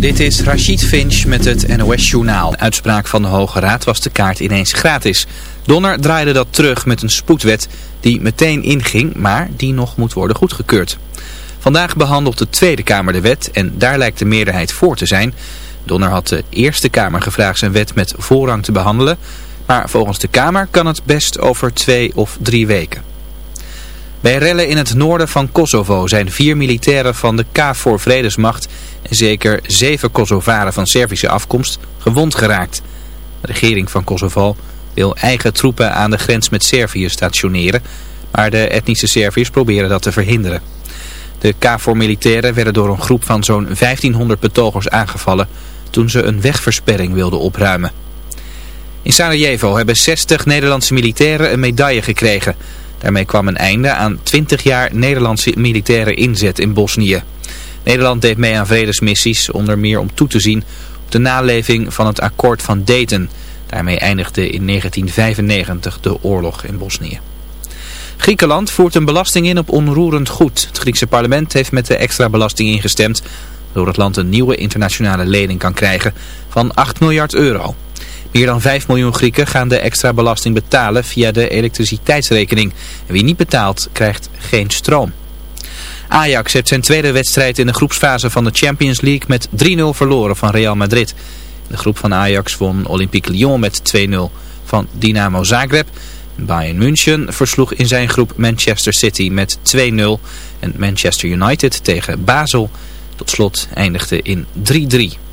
Dit is Rachid Finch met het NOS-journaal. uitspraak van de Hoge Raad was de kaart ineens gratis. Donner draaide dat terug met een spoedwet die meteen inging, maar die nog moet worden goedgekeurd. Vandaag behandelt de Tweede Kamer de wet en daar lijkt de meerderheid voor te zijn. Donner had de Eerste Kamer gevraagd zijn wet met voorrang te behandelen, maar volgens de Kamer kan het best over twee of drie weken. Bij rellen in het noorden van Kosovo zijn vier militairen van de KFOR Vredesmacht zeker zeven Kosovaren van Servische afkomst gewond geraakt. De regering van Kosovo wil eigen troepen aan de grens met Servië stationeren, maar de etnische Serviërs proberen dat te verhinderen. De KFOR-militairen werden door een groep van zo'n 1500 betogers aangevallen toen ze een wegversperring wilden opruimen. In Sarajevo hebben 60 Nederlandse militairen een medaille gekregen. Daarmee kwam een einde aan 20 jaar Nederlandse militaire inzet in Bosnië. Nederland deed mee aan vredesmissies, onder meer om toe te zien op de naleving van het akkoord van Dayton. Daarmee eindigde in 1995 de oorlog in Bosnië. Griekenland voert een belasting in op onroerend goed. Het Griekse parlement heeft met de extra belasting ingestemd, waardoor het land een nieuwe internationale lening kan krijgen van 8 miljard euro. Meer dan 5 miljoen Grieken gaan de extra belasting betalen via de elektriciteitsrekening. En wie niet betaalt, krijgt geen stroom. Ajax heeft zijn tweede wedstrijd in de groepsfase van de Champions League met 3-0 verloren van Real Madrid. De groep van Ajax won Olympique Lyon met 2-0 van Dynamo Zagreb. Bayern München versloeg in zijn groep Manchester City met 2-0 en Manchester United tegen Basel tot slot eindigde in 3-3.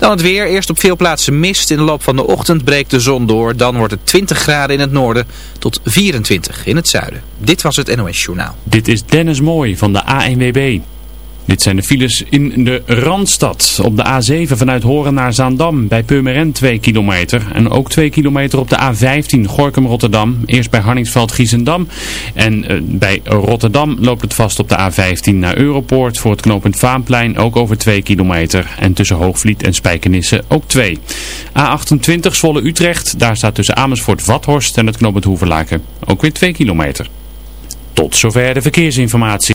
Dan het weer. Eerst op veel plaatsen mist. In de loop van de ochtend breekt de zon door. Dan wordt het 20 graden in het noorden tot 24 in het zuiden. Dit was het NOS Journaal. Dit is Dennis Mooi van de ANWB. Dit zijn de files in de Randstad. Op de A7 vanuit Horen naar Zaandam. Bij Purmerend 2 kilometer. En ook 2 kilometer op de A15 Gorkum-Rotterdam. Eerst bij Harningsveld-Giezendam. En uh, bij Rotterdam loopt het vast op de A15 naar Europoort. Voor het knooppunt Vaanplein ook over 2 kilometer. En tussen Hoogvliet en Spijkenisse ook 2. A28 Zwolle-Utrecht. Daar staat tussen Amersfoort-Vathorst en het knooppunt Hoeverlaken. Ook weer 2 kilometer. Tot zover de verkeersinformatie.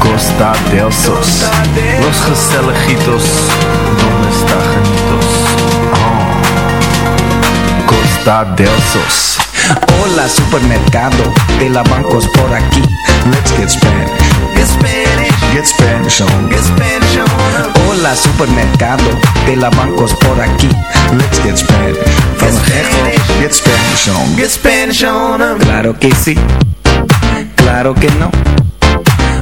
Costa del Sos. Los Gestelejitos, ¿dónde está Janitos? Oh. Costa del Sos. Hola supermercado de la bancos por aquí. Let's get Spanish. Get Spanish, Get Spanish on. get Spanish on. Hola supermercado de la bancos por aquí. Let's get Spanish. From Mexico, get Spanish on. Get Spanish on. Claro que sí, claro que no.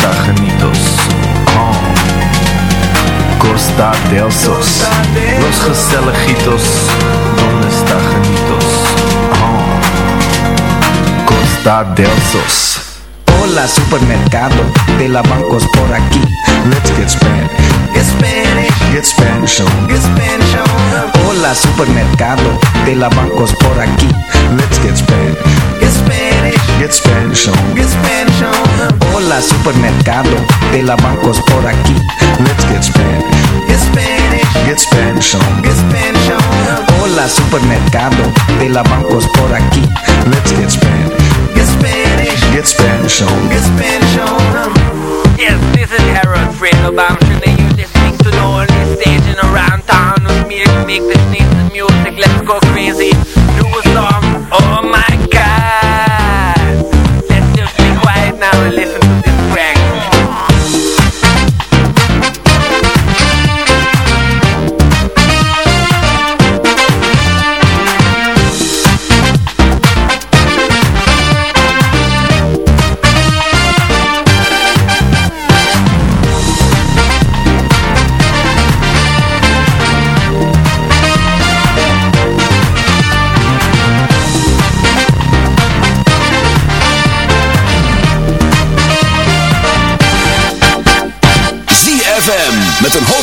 ¿dónde está Janitos? Oh. Costa del Sos. Los Gestelejitos, ¿dónde está Janitos? Oh. Costa del Sos. Hola supermercado de la bancos por aquí. Let's get Spanish. Get Spanish, Get Spanish on. get Spanish on. Hola supermercado de la bancos por aquí. Let's get Spanish. Get Spanish, Get Spanish on. get Spanish on. Hola supermercado de la bancos por aquí. Let's get Spanish. Get Spanish, Get Spanish on. get Spanish on. Hola supermercado de la bancos por aquí. Let's get Spanish. Get Spanish, Get Spanish on. get Spanish on. Yes, this is Harold Fredo Bamshin and you're listening to the only station around town with me to make this nice music. Let's go crazy. Do a song.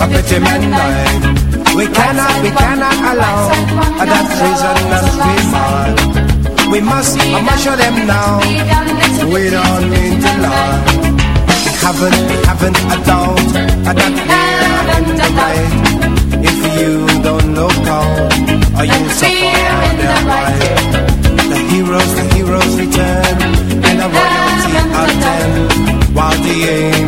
A man died. We cannot, we cannot allow that treason and scream We must, I must show them now. We don't need to lie. Haven't, haven't a doubt that we're in the right. If you don't look out, or you'll suffer their right. The heroes, the heroes return, and the royalty attend, while the angels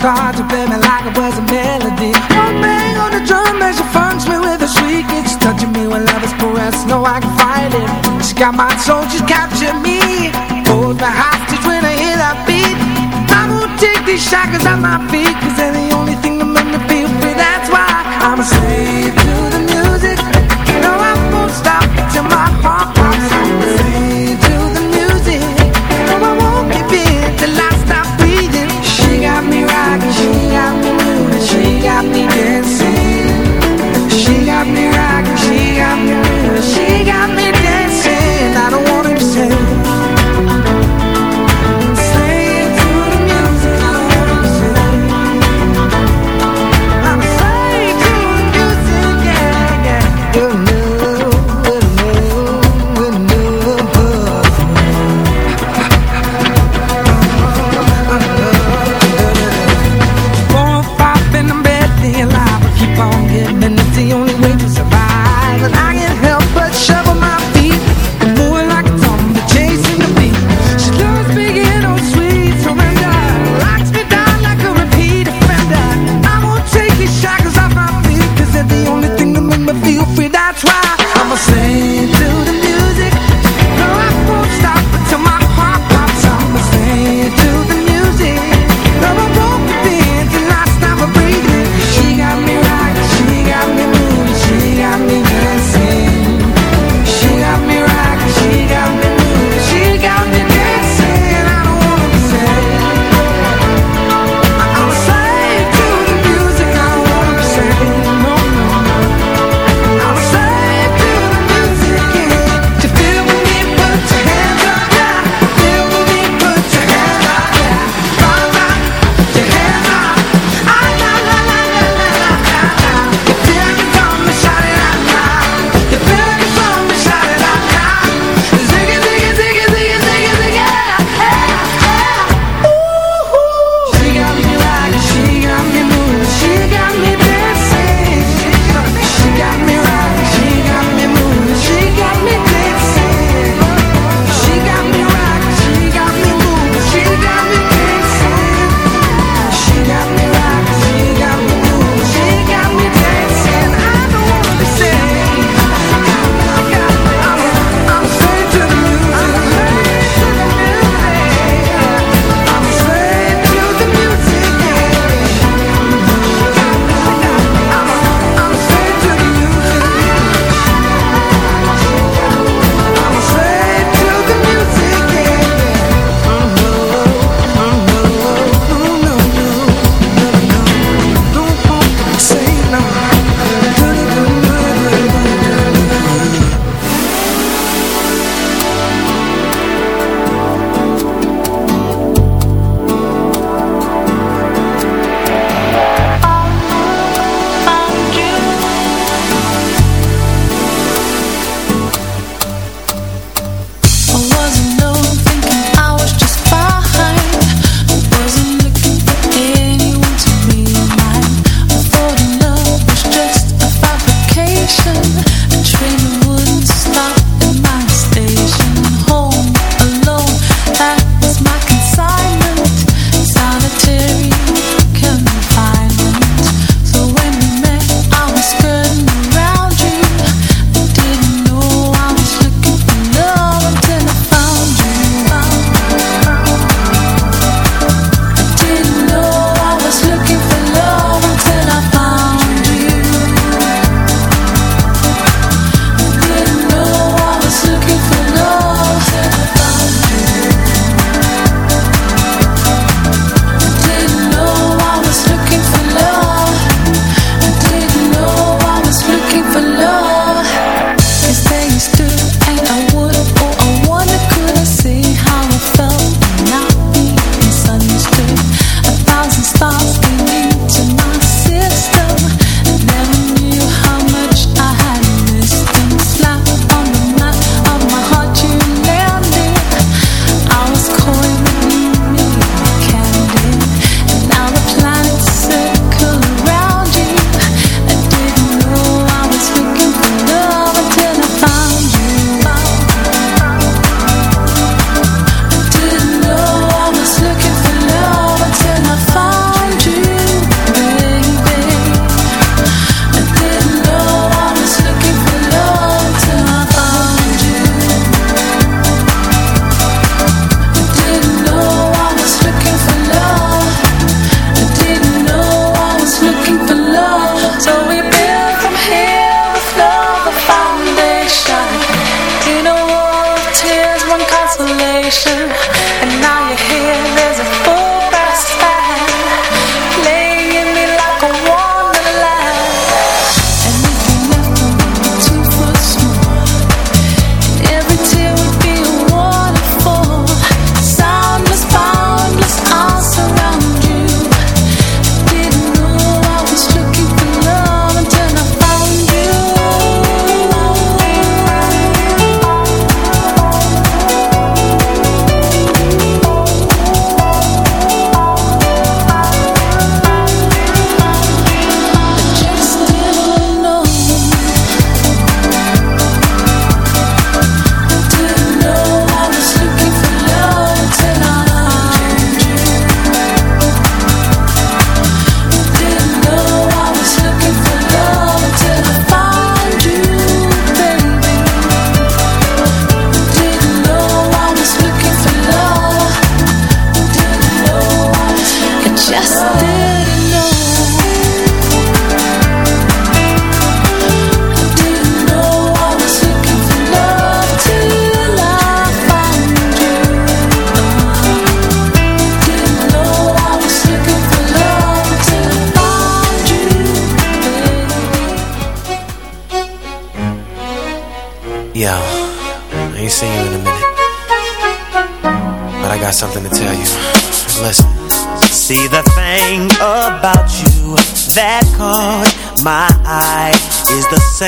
Start To play me like it was a melody. One bang on the drum as she funks me with a shriek It's touching me when love is caressed, no I can fight it. She got my soul, she's captured me. Hold me hostage when I hear that beat. I won't take these shackles off my feet Cause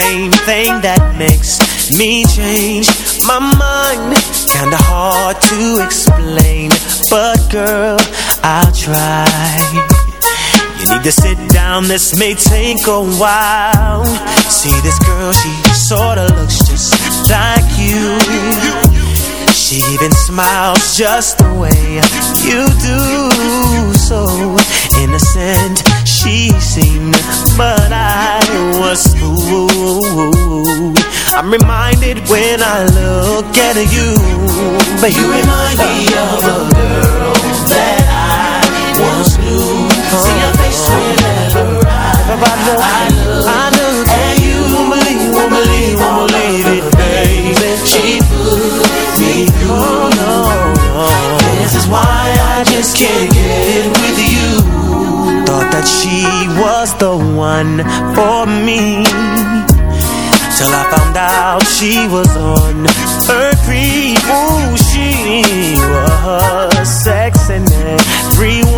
same thing that makes me change. My mind Kinda hard to explain But girl, I'll try. You need to sit down, this may take a while. See this girl, she sorta looks just like you. She even smiles just the way you do. So innocent she seen but I was fooled. I'm reminded when I look at you, but you remind me of a girl that I once knew. See your face whenever I, I look, I look, and you won't believe, won't believe, won't believe it, baby. She put me through. No, no. This is why I just can't get it with you but she was the one for me. Till I found out she was on her creep. Ooh, she was sexing everyone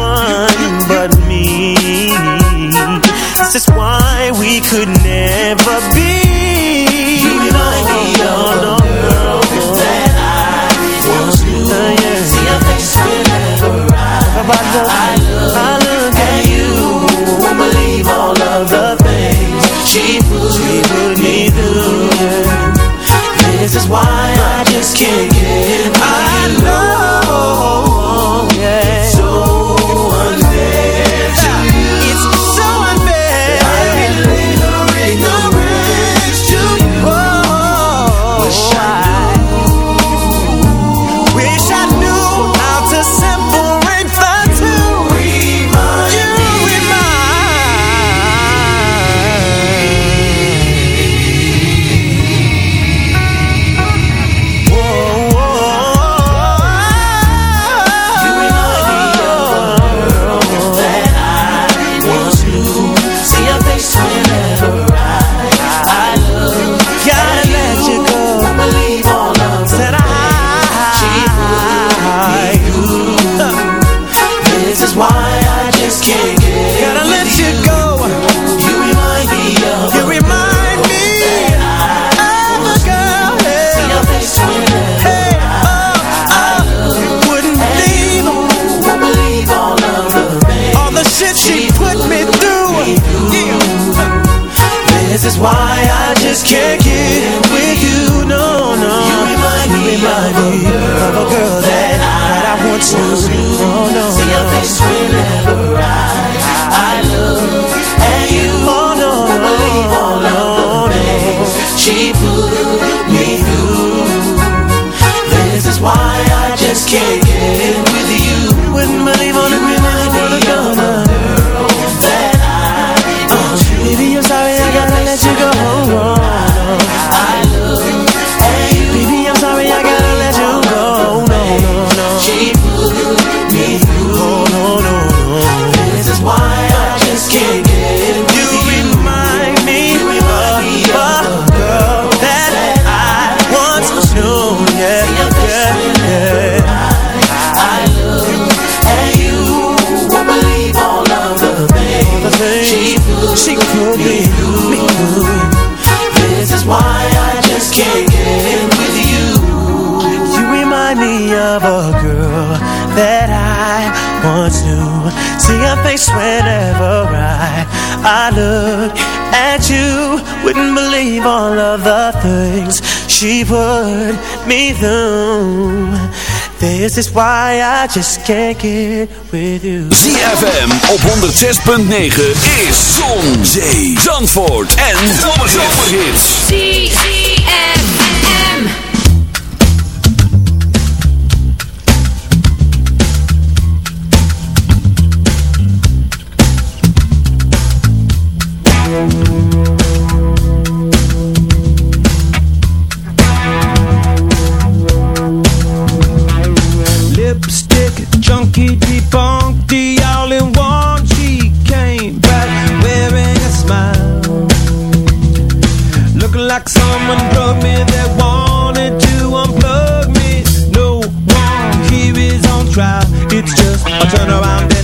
can't me through. This is why I just can't get with you. ZFM op 106.9 is Zon, Zee, Zandvoort en Zomerhits. It's just a turnaround